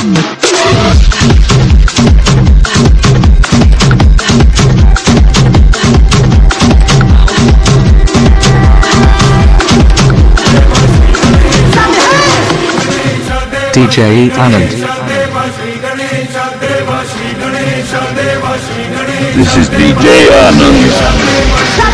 DJ Anand. This is DJ Anand.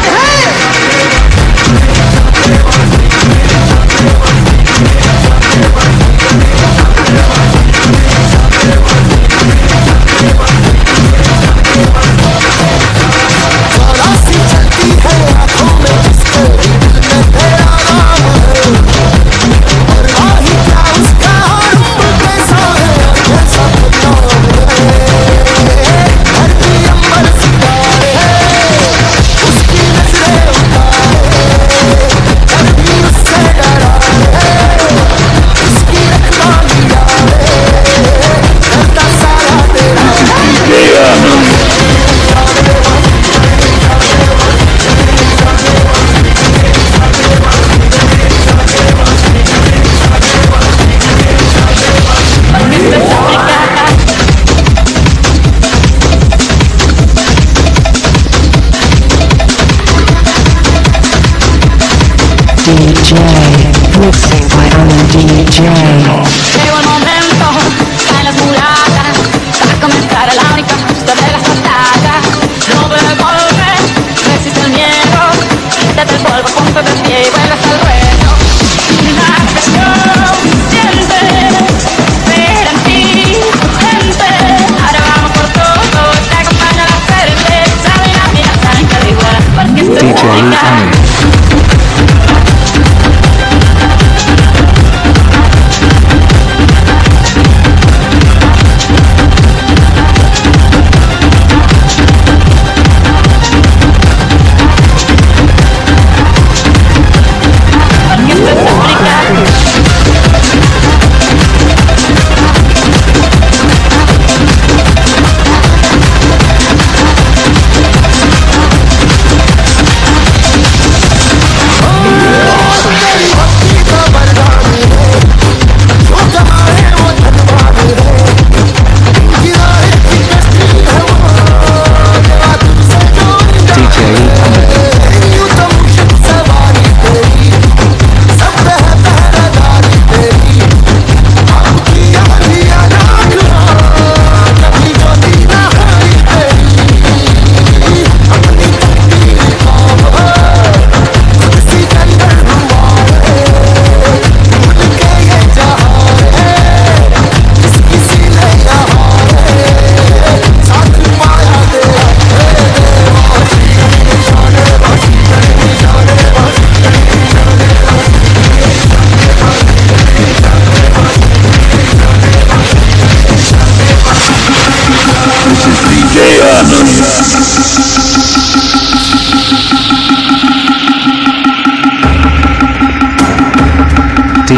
希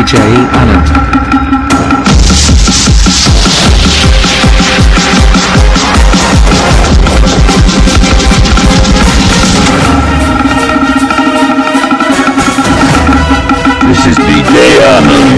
DJ Anand. This is DJ Anand.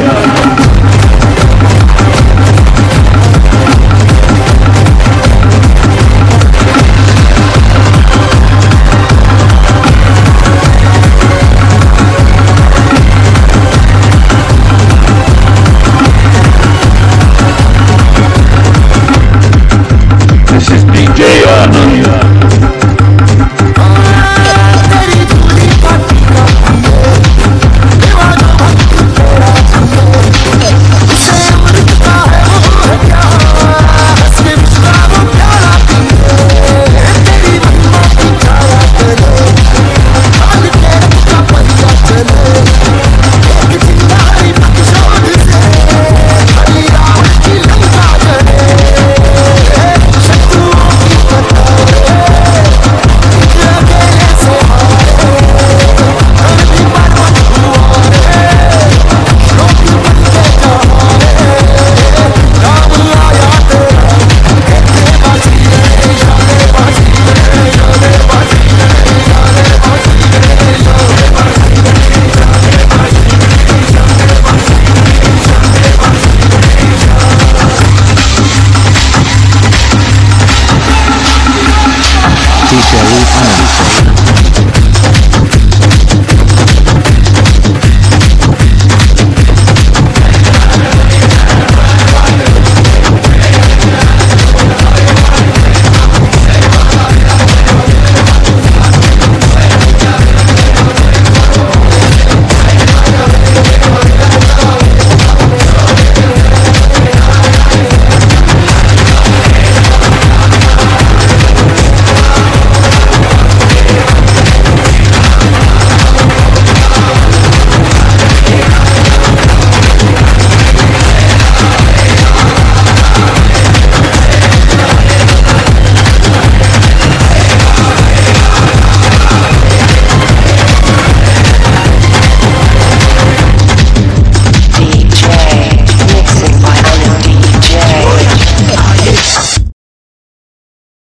I don't know.